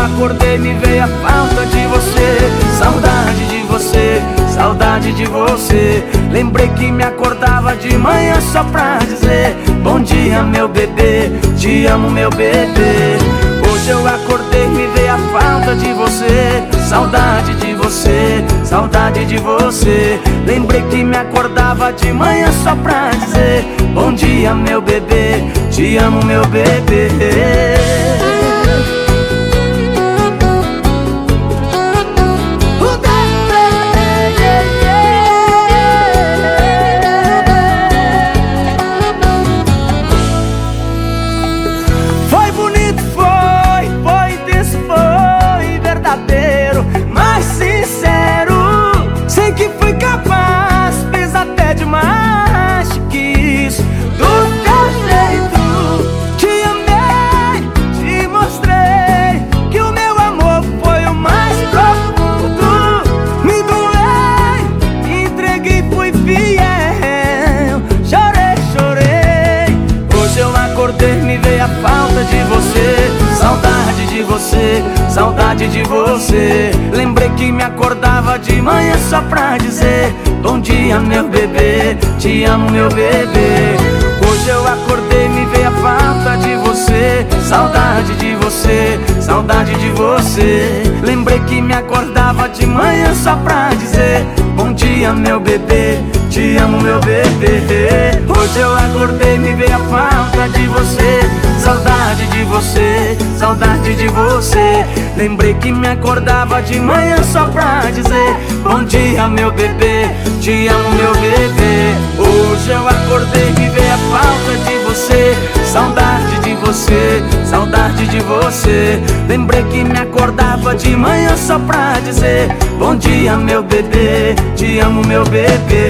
acordei me veio a falta de você. Saudade de você, saudade de você. Lembrei que me acordava de manhã só pra dizer Bom dia meu bebê, te amo meu bebê. Hoje eu acordei me veio a falta de você. Saudade de você, saudade de você. Lembrei que me acordava de manhã só pra dizer Bom dia meu bebê, te amo meu bebê você, saudade de você. Lembrei que me acordava de manhã só pra dizer Bom dia meu bebê, te amo meu bebê. Hoje eu acordei me veio a falta de você Saudade de você, saudade de você. Lembrei que me acordava de manhã só pra dizer Bom dia meu bebê, te amo meu bebê. Hoje eu acordei me veio a falta de você Saudade de você, saudade de você. Lembrei que me acordava de manhã só pra dizer Bom dia meu bebê, te amo meu bebê. Hoje eu acordei e veio a falta de você Saudade de você, saudade de você. Lembrei que me acordava de manhã só pra dizer Bom dia meu bebê, te amo meu bebê